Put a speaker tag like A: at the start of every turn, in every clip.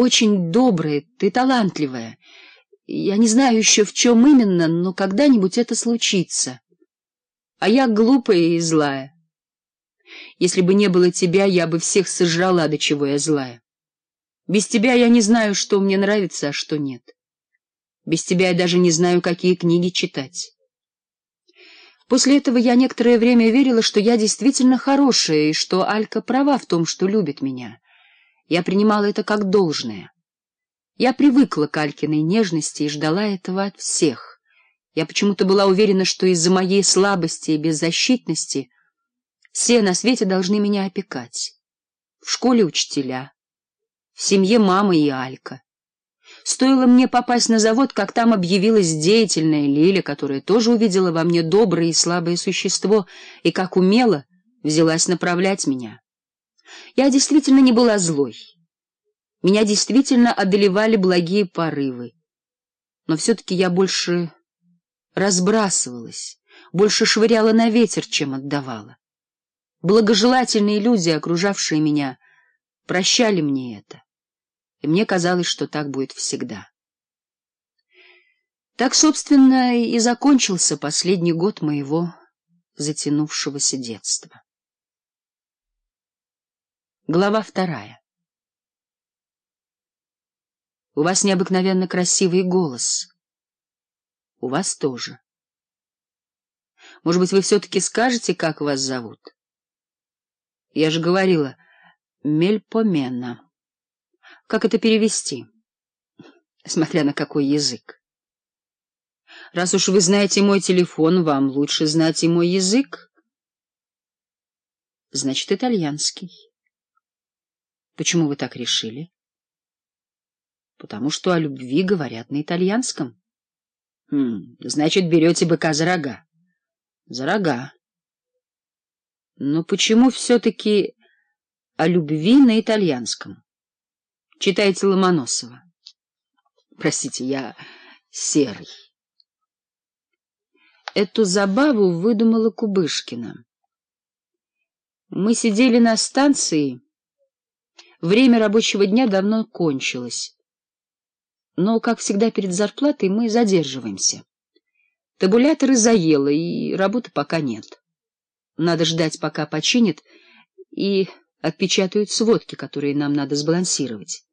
A: очень добрая, ты талантливая. Я не знаю еще, в чем именно, но когда-нибудь это случится. А я глупая и злая. Если бы не было тебя, я бы всех сожрала, до чего я злая. Без тебя я не знаю, что мне нравится, а что нет. Без тебя я даже не знаю, какие книги читать. После этого я некоторое время верила, что я действительно хорошая, и что Алька права в том, что любит меня. Я принимала это как должное. Я привыкла к Алькиной нежности и ждала этого от всех. Я почему-то была уверена, что из-за моей слабости и беззащитности все на свете должны меня опекать. В школе учителя, в семье мама и Алька. Стоило мне попасть на завод, как там объявилась деятельная Лиля, которая тоже увидела во мне доброе и слабое существо и, как умела, взялась направлять меня. Я действительно не была злой. Меня действительно одолевали благие порывы. Но все-таки я больше разбрасывалась, больше швыряла на ветер, чем отдавала. Благожелательные люди, окружавшие меня, прощали мне это. И мне казалось, что так будет всегда. Так, собственно, и закончился последний год моего затянувшегося детства. Глава вторая. У вас необыкновенно красивый голос. У вас тоже. Может быть, вы все-таки скажете, как вас зовут? Я же говорила, мельпомена. Как это перевести? Смотря на какой язык. Раз уж вы знаете мой телефон, вам лучше знать и мой язык. Значит, итальянский. Почему вы так решили? Потому что о любви говорят на итальянском. Хм, значит, берете быка за рога. За рога. Но почему все-таки о любви на итальянском? Читайте Ломоносова. Простите, я серый. Эту забаву выдумала Кубышкина. Мы сидели на станции... Время рабочего дня давно кончилось. Но, как всегда, перед зарплатой мы задерживаемся. Табуляторы заело, и работы пока нет. Надо ждать, пока починят и отпечатают сводки, которые нам надо сбалансировать.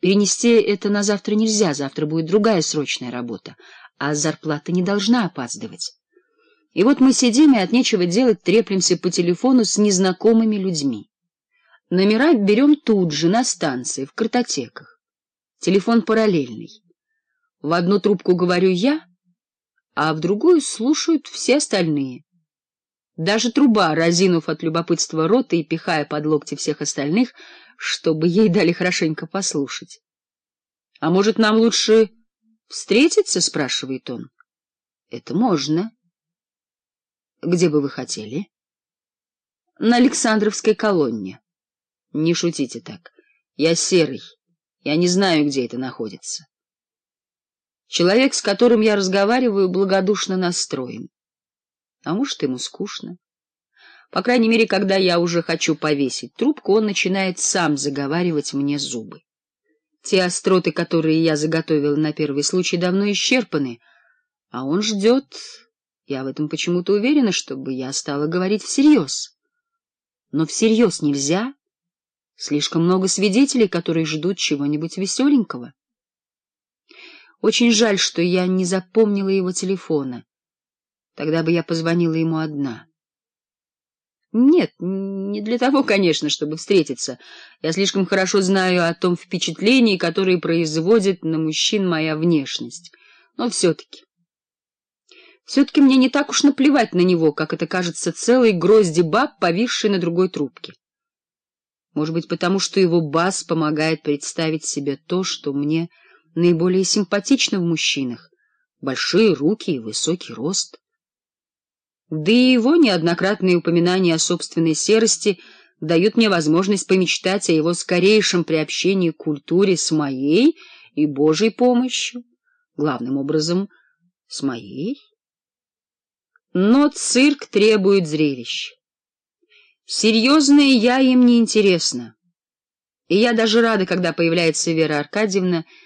A: Перенести это на завтра нельзя, завтра будет другая срочная работа, а зарплата не должна опаздывать. И вот мы сидим и от нечего делать треплемся по телефону с незнакомыми людьми. Номера берем тут же, на станции, в картотеках. Телефон параллельный. В одну трубку говорю я, а в другую слушают все остальные. Даже труба, разинув от любопытства рота и пихая под локти всех остальных, чтобы ей дали хорошенько послушать. — А может, нам лучше встретиться? — спрашивает он. — Это можно. — Где бы вы хотели? — На Александровской колонне. Не шутите так. Я серый. Я не знаю, где это находится. Человек, с которым я разговариваю, благодушно настроен. А может, ему скучно. По крайней мере, когда я уже хочу повесить трубку, он начинает сам заговаривать мне зубы. Те остроты, которые я заготовила на первый случай, давно исчерпаны, а он ждет, я в этом почему-то уверена, чтобы я стала говорить всерьез. Но всерьез нельзя... Слишком много свидетелей, которые ждут чего-нибудь веселенького. Очень жаль, что я не запомнила его телефона. Тогда бы я позвонила ему одна. Нет, не для того, конечно, чтобы встретиться. Я слишком хорошо знаю о том впечатлении, которое производит на мужчин моя внешность. Но все-таки... Все-таки мне не так уж наплевать на него, как это кажется целой грозди баб, повисшей на другой трубке. Может быть, потому что его бас помогает представить себе то, что мне наиболее симпатично в мужчинах — большие руки и высокий рост. Да и его неоднократные упоминания о собственной серости дают мне возможность помечтать о его скорейшем приобщении к культуре с моей и Божьей помощью, главным образом, с моей. Но цирк требует зрелищ. Серьезное я им не интересно. И я даже рада, когда появляется Вера Аркадьевна,